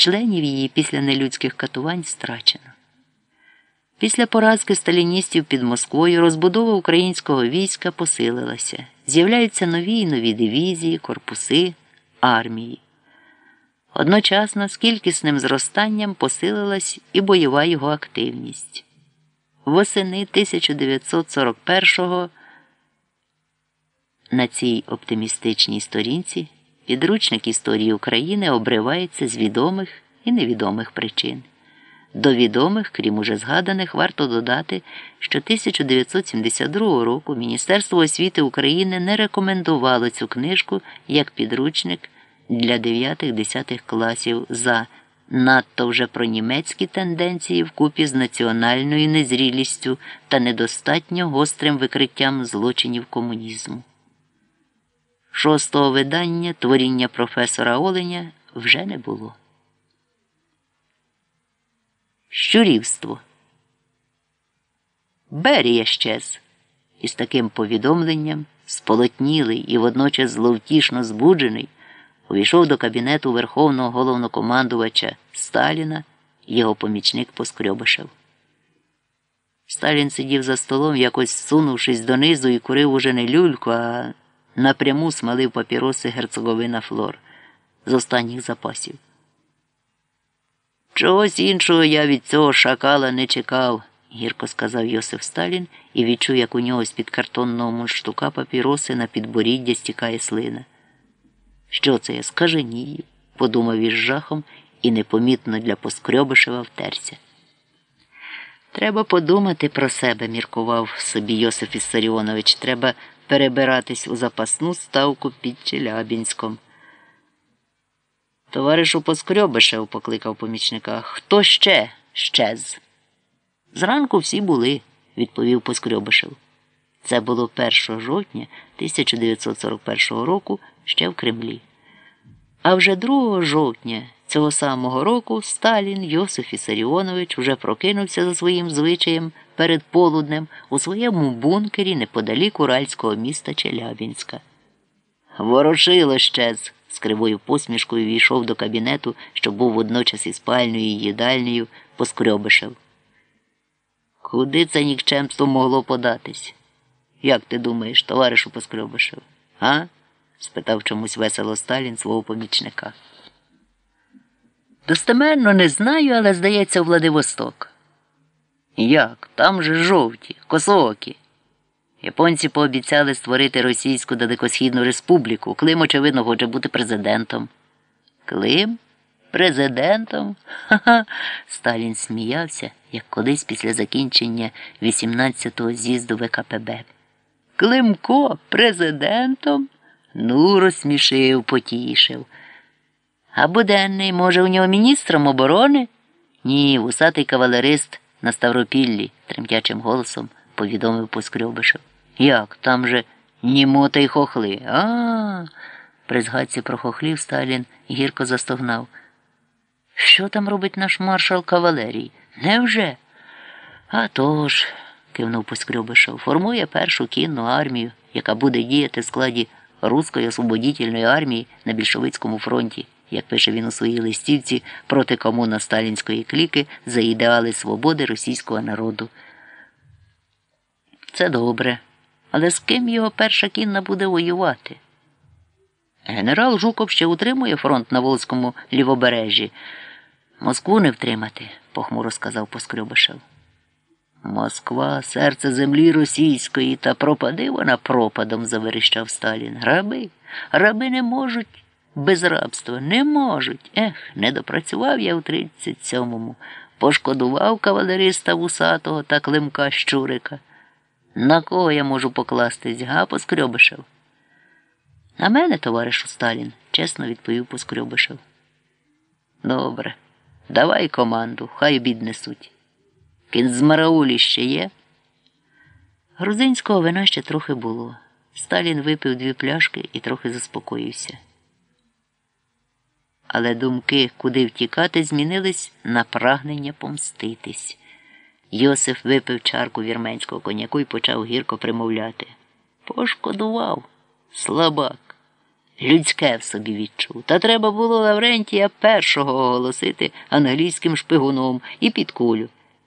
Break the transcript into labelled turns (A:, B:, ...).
A: членів її після нелюдських катувань страчено. Після поразки сталіністів під Москвою розбудова українського війська посилилася. З'являються нові і нові дивізії, корпуси, армії. Одночасно з кількісним зростанням посилилась і бойова його активність. Восени 1941-го на цій оптимістичній сторінці підручник історії України обривається з відомих і невідомих причин. До відомих, крім уже згаданих, варто додати, що 1972 року Міністерство освіти України не рекомендувало цю книжку як підручник для 9-10 класів за надто вже про німецькі тенденції вкупі з національною незрілістю та недостатньо гострим викриттям злочинів комунізму. Шостого видання творіння професора Оленя вже не було. Щурівство. Берія щез. Із таким повідомленням, сполотнілий і водночас зловтішно збуджений, увійшов до кабінету Верховного головнокомандувача Сталіна його помічник Поскрьобишев. Сталін сидів за столом, якось сунувшись донизу і курив уже не люльку, а напряму смалив папіроси герцоговина Флор з останніх запасів. Чогось іншого я від цього шакала не чекав, гірко сказав Йосиф Сталін і відчув, як у нього з під картонного мундштука папіроси на підборіддя стікає слина. Що це я скаженію? подумав із жахом і непомітно для Поскрьобишева втерся. Треба подумати про себе, міркував собі Йосиф Іссаріонович. Треба перебиратись у запасну ставку під Челябінськом. Товаришу Поскрьобишев, покликав помічника. Хто ще щез? Зранку всі були, відповів Поскрьобишев. Це було 1 жовтня 1941 року ще в Кремлі. А вже 2 жовтня цього самого року Сталін Йосиф Ісаріонович вже прокинувся за своїм звичаєм перед полуднем у своєму бункері неподалік уральського міста Челябінська. Ворошило щез з кривою посмішкою війшов до кабінету, що був водночас і спальною і їдальнею, поскрьобишев. Куди це нікчемство могло податись? Як ти думаєш, товаришу Поскрьобишев? А? спитав чомусь весело Сталін свого помічника. Достеменно не знаю, але здається, Владивосток. Як? Там же жовті, косоокі. Японці пообіцяли створити Російську Далекосхідну Республіку. Клим, очевидно, хоче бути президентом. Клим? Президентом? Ха-ха. Сталін сміявся, як колись після закінчення 18-го з'їзду ВКПБ. Климко президентом? Ну, розсмішив, потішив. А буденний, може, у нього міністром оборони? Ні, вусатий кавалерист на Ставропіллі, тремтячим голосом повідомив Поскрьобишев. Як? Там же німота й хохли. А. а. При згадці про хохлів Сталін гірко застогнав. Що там робить наш маршал кавалерій? Невже? «А тож», – кивнув Поскрьобишев, формує першу кінну армію, яка буде діяти в складі Руської освободітельної армії на більшовицькому фронті, як пише він у своїй листівці проти комуна сталінської кліки за ідеали свободи російського народу. Це добре. Але з ким його перша кінна буде воювати? Генерал Жуков ще утримує фронт на Волзькому лівобережжі. Москву не втримати, похмуро сказав Поскрюбишев. Москва, серце землі російської, та пропади вона пропадом, заверещав Сталін. Раби, раби не можуть без рабства, не можуть. Ех, не допрацював я в 37-му, пошкодував кавалериста вусатого та Климка Щурика. На кого я можу покластись, га, Поскрьобишев? На мене, товаришу Сталін, чесно відповів Поскрьобишев. Добре, давай команду, хай обід несуть. Кін з Мараулі ще є. Грузинського вина ще трохи було. Сталін випив дві пляшки і трохи заспокоївся. Але думки, куди втікати, змінились на прагнення помститись. Йосиф випив чарку вірменського коняку і почав гірко примовляти. Пошкодував, слабак. людське в собі відчув. Та треба було Лаврентія першого оголосити англійським шпигуном і під кулю.